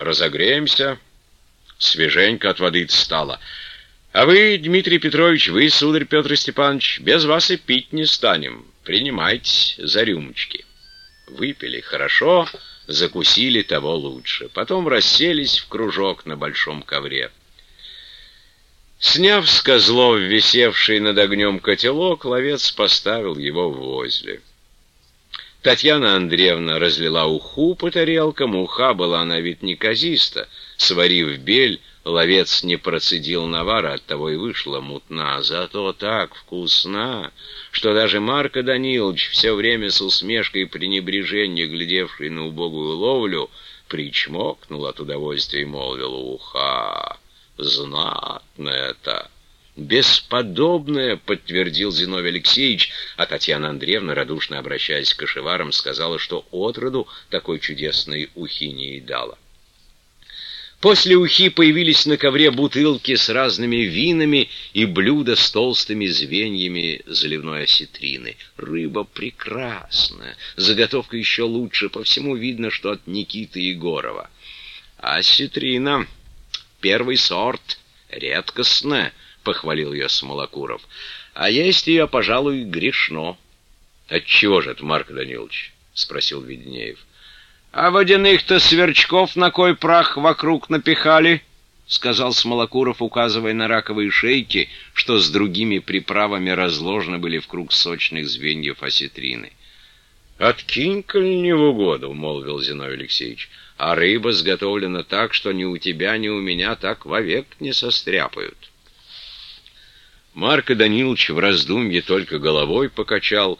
разогреемся. Свеженько от воды стало. А вы, Дмитрий Петрович, вы, сударь Петр Степанович, без вас и пить не станем. Принимайтесь за рюмочки. Выпили хорошо, закусили того лучше. Потом расселись в кружок на большом ковре. Сняв с козлов висевший над огнем котелок, ловец поставил его возле. Татьяна Андреевна разлила уху по тарелкам, уха была на вид неказиста. Сварив бель, ловец не процедил навара, оттого и вышла мутна. Зато так вкусна, что даже Марко Данилович, все время с усмешкой пренебрежения, глядевший на убогую ловлю, причмокнул от удовольствия и молвил «Уха! Знатно это!» «Бесподобное!» — подтвердил Зиновий Алексеевич, а Татьяна Андреевна, радушно обращаясь к кошеварам, сказала, что отроду такой чудесной ухи не едала. После ухи появились на ковре бутылки с разными винами и блюда с толстыми звеньями заливной осетрины. Рыба прекрасная, заготовка еще лучше, по всему видно, что от Никиты Егорова. Осетрина — первый сорт, редкостная —— похвалил ее Смолокуров. «А есть ее, пожалуй, грешно». «Отчего же это, Марк Данилович?» — спросил Веденеев. «А водяных-то сверчков на кой прах вокруг напихали?» — сказал Смолокуров, указывая на раковые шейки, что с другими приправами разложены были в круг сочных звеньев осетрины. «Откинь, коль не в угоду», — молвил Зиновий Алексеевич. «А рыба сготовлена так, что ни у тебя, ни у меня так вовек не состряпают». Марко Данилович в раздумье только головой покачал,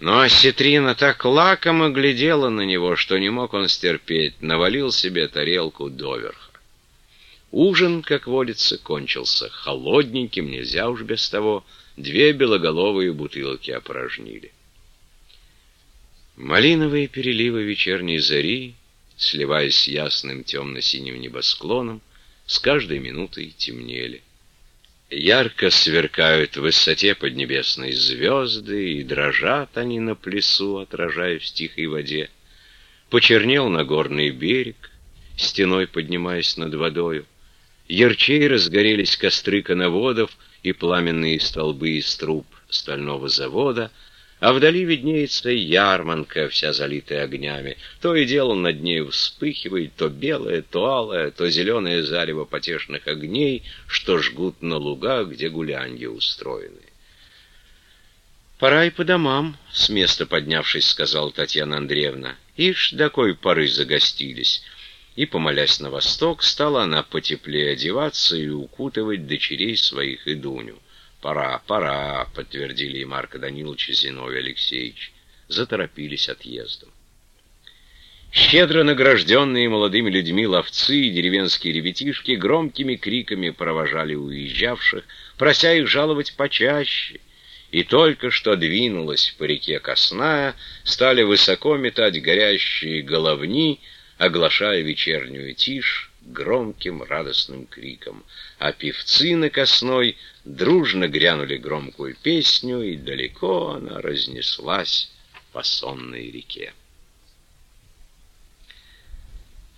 но осетрина так лакомо глядела на него, что не мог он стерпеть, навалил себе тарелку доверха. Ужин, как водится, кончился холодненьким, нельзя уж без того, две белоголовые бутылки опорожнили. Малиновые переливы вечерней зари, сливаясь с ясным темно-синим небосклоном, с каждой минутой темнели. Ярко сверкают в высоте поднебесной звезды, и дрожат они на плесу, отражаясь в тихой воде. Почернел Нагорный берег, стеной поднимаясь над водою. Ярчей разгорелись костры коноводов и пламенные столбы из труб стального завода — а вдали виднеется ярманка, вся залитая огнями. То и дело над ней вспыхивает то белое, то алое, то зеленое зарево потешных огней, что жгут на лугах, где гулянье устроены. «Пора и по домам», — с места поднявшись, сказала Татьяна Андреевна. «Ишь, до кой поры загостились». И, помолясь на восток, стала она потеплее одеваться и укутывать дочерей своих и Дуню. «Пора, пора», — подтвердили и Марко Данилович и Зиновий Алексеевич. Заторопились отъездом. Щедро награжденные молодыми людьми ловцы и деревенские ребятишки громкими криками провожали уезжавших, прося их жаловать почаще, и только что двинулась по реке Косная, стали высоко метать горящие головни, оглашая вечернюю тишь громким радостным криком, а певцы на Косной дружно грянули громкую песню, и далеко она разнеслась по сонной реке.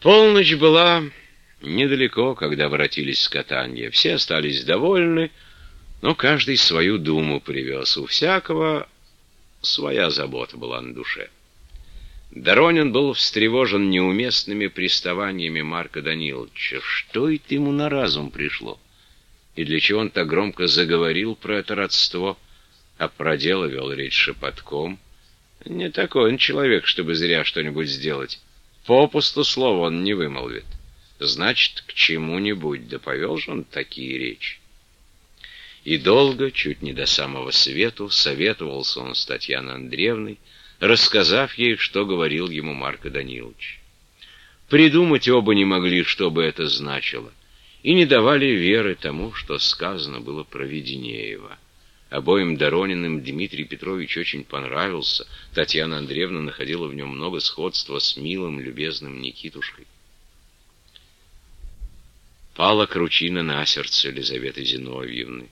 Полночь была недалеко, когда воротились с катанья. Все остались довольны, но каждый свою думу привез. У всякого своя забота была на душе. Доронин был встревожен неуместными приставаниями Марка Даниловича. Что это ему на разум пришло? И для чего он так громко заговорил про это родство, а про дело вел речь шепотком? Не такой он человек, чтобы зря что-нибудь сделать. Попусту слова он не вымолвит. Значит, к чему-нибудь, да повел же он такие речи. И долго, чуть не до самого свету, советовался он с Татьяной Андреевной, рассказав ей, что говорил ему Марко Данилович. Придумать оба не могли, что бы это значило, и не давали веры тому, что сказано было про Веденеева. Обоим Дорониным Дмитрий Петрович очень понравился. Татьяна Андреевна находила в нем много сходства с милым, любезным Никитушкой. Пала кручина на сердце Елизаветы Зиновьевны.